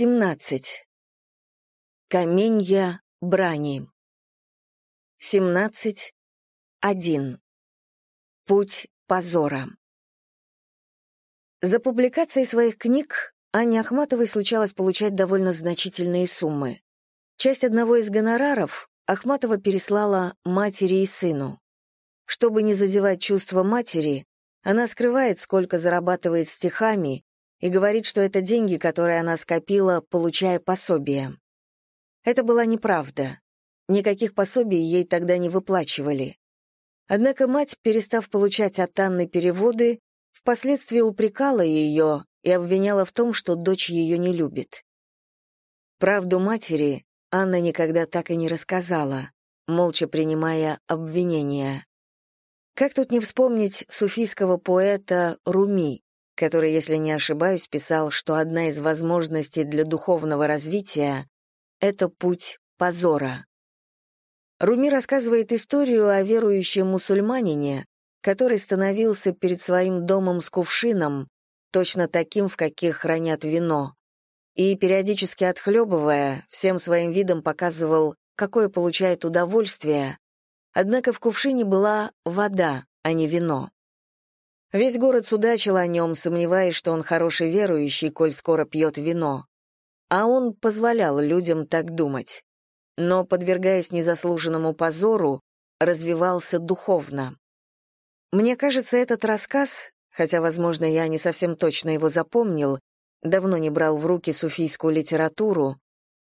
17. Каменья брани. 17. 1. Путь позора. За публикацией своих книг Анне Ахматовой случалось получать довольно значительные суммы. Часть одного из гонораров Ахматова переслала матери и сыну. Чтобы не задевать чувства матери, она скрывает, сколько зарабатывает стихами, и говорит, что это деньги, которые она скопила, получая пособие. Это была неправда. Никаких пособий ей тогда не выплачивали. Однако мать, перестав получать от Анны переводы, впоследствии упрекала ее и обвиняла в том, что дочь ее не любит. Правду матери Анна никогда так и не рассказала, молча принимая обвинения. Как тут не вспомнить суфийского поэта Руми, который, если не ошибаюсь, писал, что одна из возможностей для духовного развития — это путь позора. Руми рассказывает историю о верующем мусульманине, который становился перед своим домом с кувшином, точно таким, в каких хранят вино, и, периодически отхлебывая, всем своим видом показывал, какое получает удовольствие, однако в кувшине была вода, а не вино. Весь город судачил о нем, сомневаясь, что он хороший верующий, коль скоро пьет вино. А он позволял людям так думать. Но, подвергаясь незаслуженному позору, развивался духовно. Мне кажется, этот рассказ, хотя, возможно, я не совсем точно его запомнил, давно не брал в руки суфийскую литературу,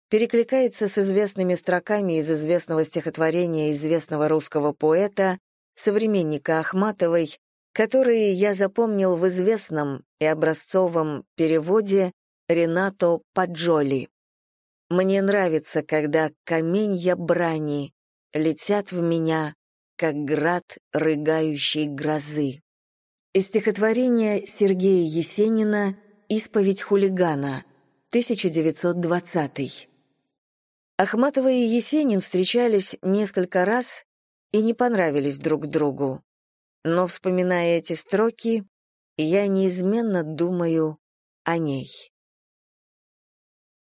перекликается с известными строками из известного стихотворения известного русского поэта, современника Ахматовой, которые я запомнил в известном и образцовом переводе Ренато Паджоли. Мне нравится, когда каменья брани летят в меня, как град рыгающей грозы. Из стихотворения Сергея Есенина «Исповедь хулигана», 1920. Ахматова и Есенин встречались несколько раз и не понравились друг другу но, вспоминая эти строки, я неизменно думаю о ней.